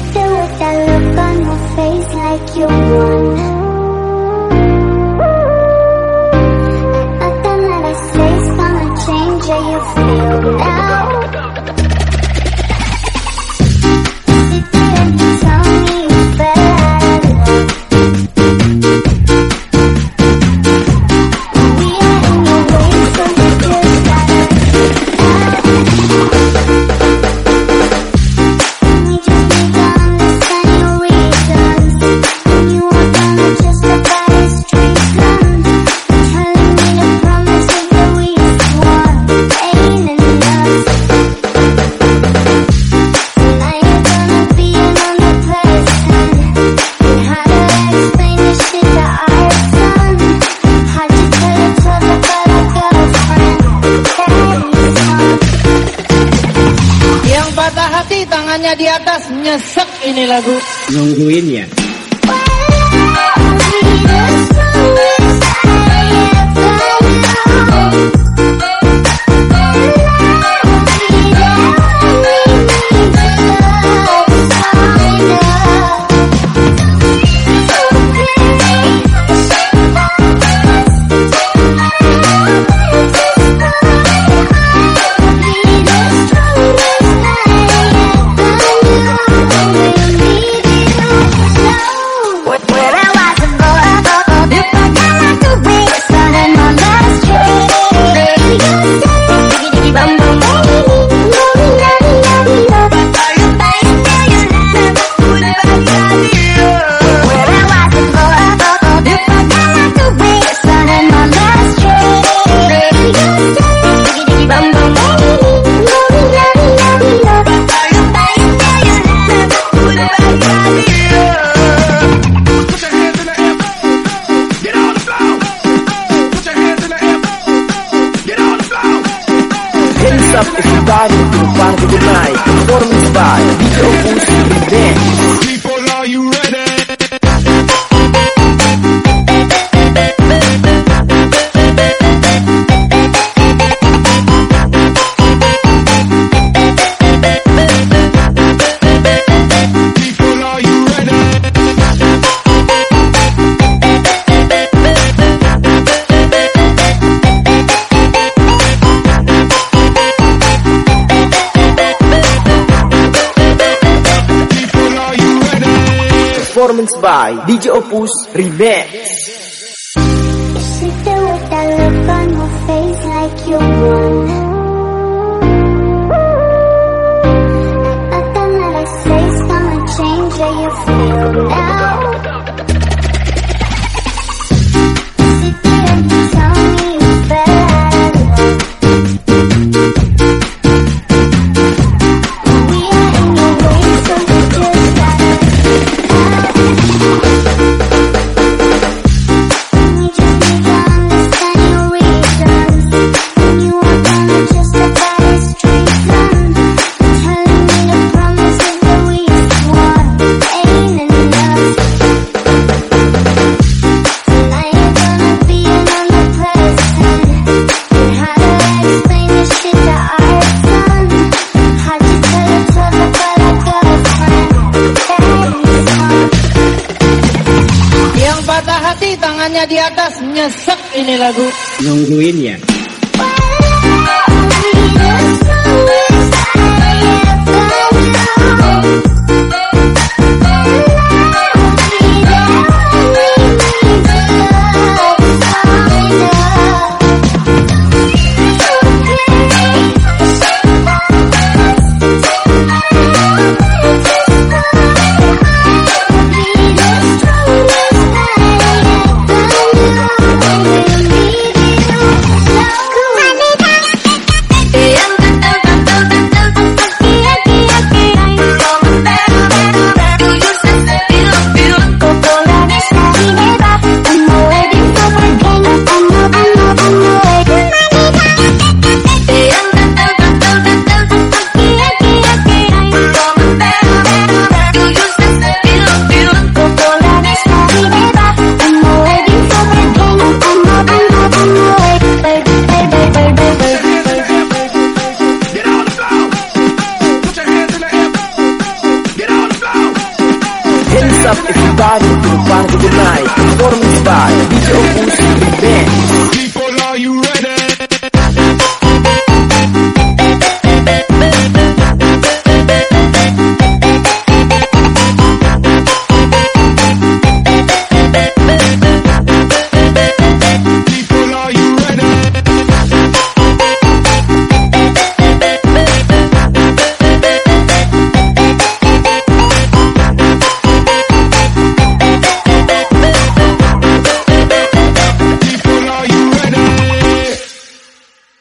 still with that look on your face like you wanna tangannya di atas nyesek ini lagu nungguin ya Oh. up is starting to funk tonight. Performance by DJ Opus Revenge. performance by DJ Opus Remix. Look on face like you. tangannya di atas nyesek ini lagu. Nungguin ya. party to the funk O the night. Performance by DJ Opus Band.